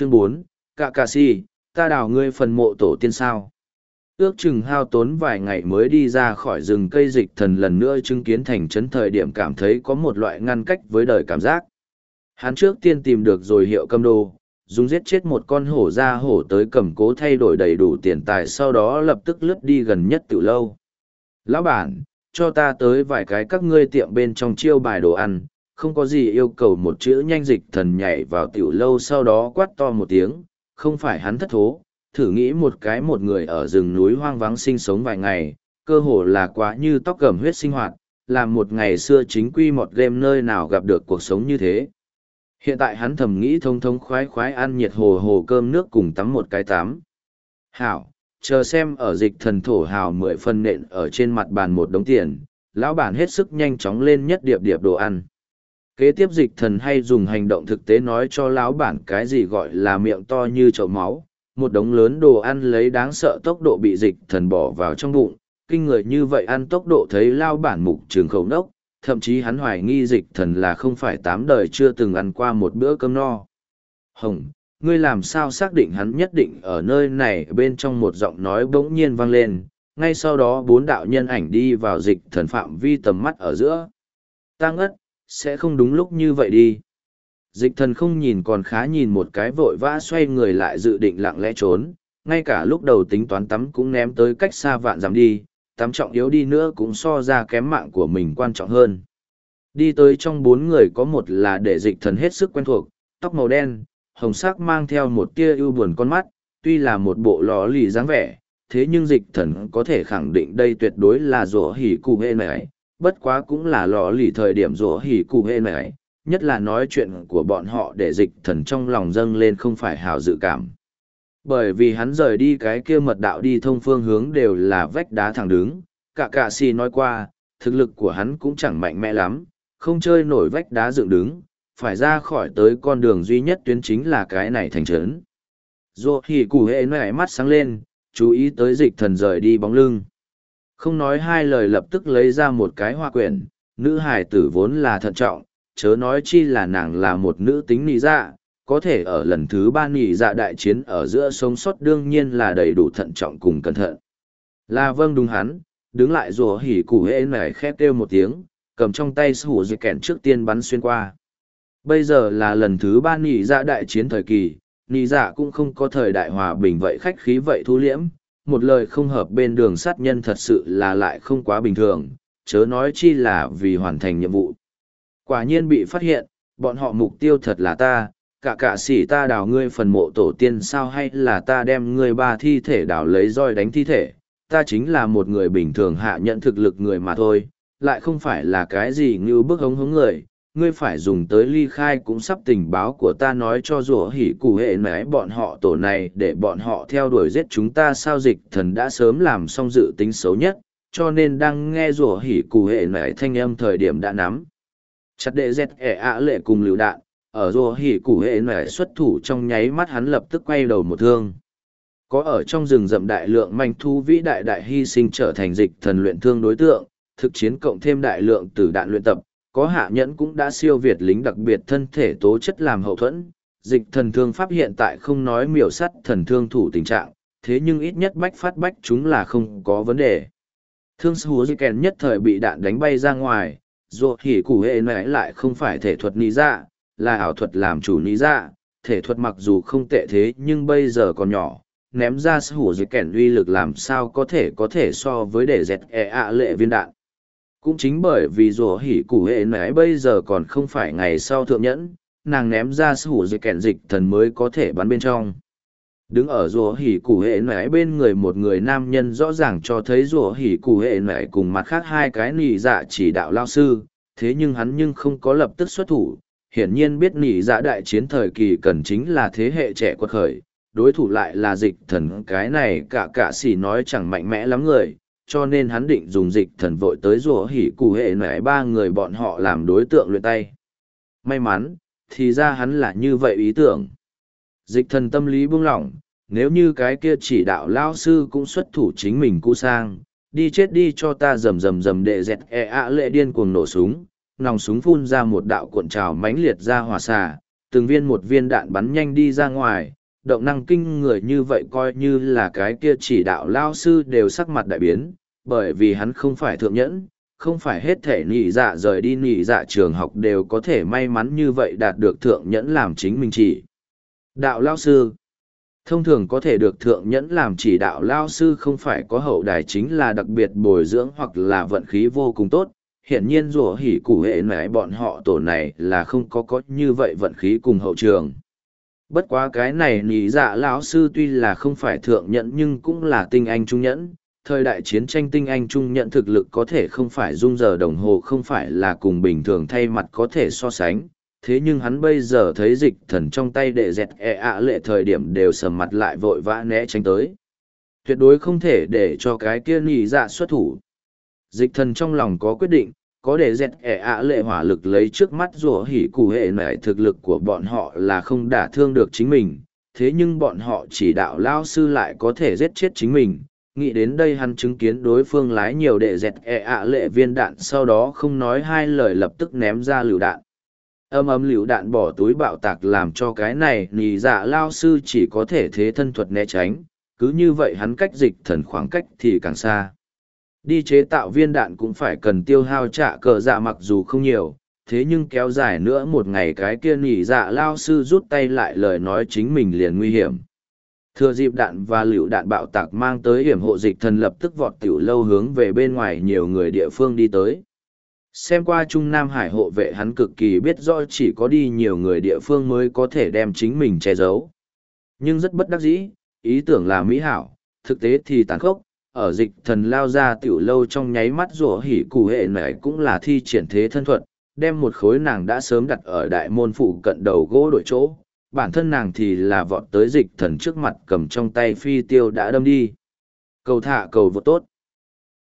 Chương bốn, Cạ cà si, ta đào ngươi phần mộ tổ tiên sao. Ước chừng hao tốn vài ngày mới đi ra khỏi rừng cây dịch thần lần nữa chứng kiến thành trấn thời điểm cảm thấy có một loại ngăn cách với đời cảm giác. Hắn trước tiên tìm được rồi hiệu cầm đồ, dùng giết chết một con hổ ra hổ tới cầm cố thay đổi đầy đủ tiền tài sau đó lập tức lướt đi gần nhất từ lâu. Lão bản, cho ta tới vài cái các ngươi tiệm bên trong chiêu bài đồ ăn, không có gì yêu cầu một chữ nhanh dịch thần nhảy vào tiểu lâu sau đó quát to một tiếng, không phải hắn thất thố, thử nghĩ một cái một người ở rừng núi hoang vắng sinh sống vài ngày, cơ hồ là quá như tóc gầm huyết sinh hoạt, làm một ngày xưa chính quy một game nơi nào gặp được cuộc sống như thế. Hiện tại hắn thầm nghĩ thông thông khoái khoái ăn nhiệt hồ hồ cơm nước cùng tắm một cái tắm. Hảo, chờ xem ở dịch thần thổ hào mười phân nện ở trên mặt bàn một đống tiền, lão bản hết sức nhanh chóng lên nhất điệp điệp đồ ăn. Kế tiếp dịch thần hay dùng hành động thực tế nói cho lão bản cái gì gọi là miệng to như chậu máu, một đống lớn đồ ăn lấy đáng sợ tốc độ bị dịch thần bỏ vào trong bụng, kinh người như vậy ăn tốc độ thấy lao bản mục trường khẩu nốc, thậm chí hắn hoài nghi dịch thần là không phải tám đời chưa từng ăn qua một bữa cơm no. Hồng, ngươi làm sao xác định hắn nhất định ở nơi này bên trong một giọng nói bỗng nhiên vang lên, ngay sau đó bốn đạo nhân ảnh đi vào dịch thần phạm vi tầm mắt ở giữa. Ta ngất, sẽ không đúng lúc như vậy đi. Dịch thần không nhìn còn khá nhìn một cái vội vã xoay người lại dự định lặng lẽ trốn, ngay cả lúc đầu tính toán tắm cũng ném tới cách xa vạn dặm đi, tắm trọng yếu đi nữa cũng so ra kém mạng của mình quan trọng hơn. Đi tới trong bốn người có một là để dịch thần hết sức quen thuộc, tóc màu đen, hồng sắc mang theo một tia ưu buồn con mắt, tuy là một bộ lò lì dáng vẻ, thế nhưng dịch thần có thể khẳng định đây tuyệt đối là rổ hỉ cụ hê này, bất quá cũng là lò lì thời điểm rủa hỉ cụ hệ này, nhất là nói chuyện của bọn họ để dịch thần trong lòng dâng lên không phải hào dự cảm. Bởi vì hắn rời đi cái kia mật đạo đi thông phương hướng đều là vách đá thẳng đứng, cả cạ si nói qua, thực lực của hắn cũng chẳng mạnh mẽ lắm, không chơi nổi vách đá dựng đứng, phải ra khỏi tới con đường duy nhất tuyến chính là cái này thành trấn. Dù thì củ hệ nảy mắt sáng lên, chú ý tới dịch thần rời đi bóng lưng. Không nói hai lời lập tức lấy ra một cái hoa quyển, nữ hải tử vốn là thận trọng, chớ nói chi là nàng là một nữ tính nị dạ, có thể ở lần thứ ba nị dạ đại chiến ở giữa sống sót đương nhiên là đầy đủ thận trọng cùng cẩn thận. Là vâng đúng hắn, đứng lại rùa hỉ củ hễ nảy khét kêu một tiếng, cầm trong tay sủ dây kẹn trước tiên bắn xuyên qua. Bây giờ là lần thứ ba nị dạ đại chiến thời kỳ, nị dạ cũng không có thời đại hòa bình vậy khách khí vậy thu liễm, một lời không hợp bên đường sát nhân thật sự là lại không quá bình thường, chớ nói chi là vì hoàn thành nhiệm vụ. Quả nhiên bị phát hiện, bọn họ mục tiêu thật là ta, cả cả sĩ ta đào ngươi phần mộ tổ tiên sao hay là ta đem ngươi ba thi thể đào lấy roi đánh thi thể, ta chính là một người bình thường hạ nhận thực lực người mà thôi, lại không phải là cái gì như bức hống hống người, ngươi phải dùng tới ly khai cũng sắp tình báo của ta nói cho rủa hỉ cụ hệ mẽ bọn họ tổ này để bọn họ theo đuổi giết chúng ta sao dịch thần đã sớm làm xong dự tính xấu nhất, cho nên đang nghe rủa hỉ cụ hệ mẽ thanh âm thời điểm đã nắm. Chặt đệ dẹt ẻ ạ lệ cùng lựu đạn ở rùa hỉ củ hệ nẻ xuất thủ trong nháy mắt hắn lập tức quay đầu một thương. Có ở trong rừng rậm đại lượng manh thu vĩ đại đại hy sinh trở thành dịch thần luyện thương đối tượng thực chiến cộng thêm đại lượng từ đạn luyện tập có hạ nhẫn cũng đã siêu việt lính đặc biệt thân thể tố chất làm hậu thuẫn dịch thần thương pháp hiện tại không nói miểu sắt thần thương thủ tình trạng thế nhưng ít nhất bách phát bách chúng là không có vấn đề thương sư di kèn nhất thời bị đạn đánh bay ra ngoài dù hỉ củ hệ nãy lại không phải thể thuật ní dạ, là ảo thuật làm chủ ní dạ, thể thuật mặc dù không tệ thế nhưng bây giờ còn nhỏ, ném ra sở hữu Kèn uy lực làm sao có thể có thể so với để dẹt e ạ lệ viên đạn. Cũng chính bởi vì rùa hỉ củ hệ nãy bây giờ còn không phải ngày sau thượng nhẫn, nàng ném ra sủ hữu kẹn dịch thần mới có thể bắn bên trong. Đứng ở rùa hỉ củ hệ nải bên người một người nam nhân rõ ràng cho thấy rùa hỉ củ hệ nải cùng mặt khác hai cái nỉ dạ chỉ đạo lao sư thế nhưng hắn nhưng không có lập tức xuất thủ. Hiển nhiên biết nỉ dạ đại chiến thời kỳ cần chính là thế hệ trẻ quật khởi đối thủ lại là dịch thần cái này cả cả xỉ nói chẳng mạnh mẽ lắm người cho nên hắn định dùng dịch thần vội tới rùa hỉ cụ hệ nải ba người bọn họ làm đối tượng luyện tay. May mắn thì ra hắn là như vậy ý tưởng. Dịch thần tâm lý buông lỏng, nếu như cái kia chỉ đạo lao sư cũng xuất thủ chính mình cu sang, đi chết đi cho ta rầm rầm rầm đệ dẹt e ạ lệ điên cuồng nổ súng, nòng súng phun ra một đạo cuộn trào mãnh liệt ra hỏa xà, từng viên một viên đạn bắn nhanh đi ra ngoài, động năng kinh người như vậy coi như là cái kia chỉ đạo lao sư đều sắc mặt đại biến, bởi vì hắn không phải thượng nhẫn, không phải hết thể nỉ dạ rời đi nỉ dạ trường học đều có thể may mắn như vậy đạt được thượng nhẫn làm chính mình chỉ. Đạo lao sư Thông thường có thể được thượng nhẫn làm chỉ đạo lao sư không phải có hậu đài chính là đặc biệt bồi dưỡng hoặc là vận khí vô cùng tốt. Hiển nhiên rủa hỉ củ hệ nải bọn họ tổ này là không có có như vậy vận khí cùng hậu trường. Bất quá cái này nỉ dạ lão sư tuy là không phải thượng nhẫn nhưng cũng là tinh anh trung nhẫn. Thời đại chiến tranh tinh anh trung nhận thực lực có thể không phải dung giờ đồng hồ không phải là cùng bình thường thay mặt có thể so sánh, thế nhưng hắn bây giờ thấy dịch thần trong tay đệ dẹt e ạ lệ thời điểm đều sầm mặt lại vội vã né tránh tới. Tuyệt đối không thể để cho cái kia nhì dạ xuất thủ. Dịch thần trong lòng có quyết định, có để dẹt e ạ lệ hỏa lực lấy trước mắt rủa hỉ cụ hệ nảy thực lực của bọn họ là không đả thương được chính mình. Thế nhưng bọn họ chỉ đạo lao sư lại có thể giết chết chính mình, nghĩ đến đây hắn chứng kiến đối phương lái nhiều đệ dẹt e ạ lệ viên đạn, sau đó không nói hai lời lập tức ném ra lựu đạn. Âm âm lựu đạn bỏ túi bạo tạc làm cho cái này nì dạ lao sư chỉ có thể thế thân thuật né tránh, cứ như vậy hắn cách dịch thần khoảng cách thì càng xa. Đi chế tạo viên đạn cũng phải cần tiêu hao trả cờ dạ mặc dù không nhiều, thế nhưng kéo dài nữa một ngày cái kia nỉ dạ lao sư rút tay lại lời nói chính mình liền nguy hiểm thừa dịp đạn và liều đạn bạo tạc mang tới hiểm hộ dịch thần lập tức vọt tiểu lâu hướng về bên ngoài nhiều người địa phương đi tới Xem qua Trung Nam Hải hộ vệ hắn cực kỳ biết rõ chỉ có đi nhiều người địa phương mới có thể đem chính mình che giấu. Nhưng rất bất đắc dĩ, ý tưởng là mỹ hảo, thực tế thì tàn khốc, ở dịch thần lao ra tiểu lâu trong nháy mắt rủa hỉ cụ hệ này cũng là thi triển thế thân thuật, đem một khối nàng đã sớm đặt ở đại môn phụ cận đầu gỗ đổi chỗ, bản thân nàng thì là vọt tới dịch thần trước mặt cầm trong tay phi tiêu đã đâm đi. Cầu thả cầu vô tốt.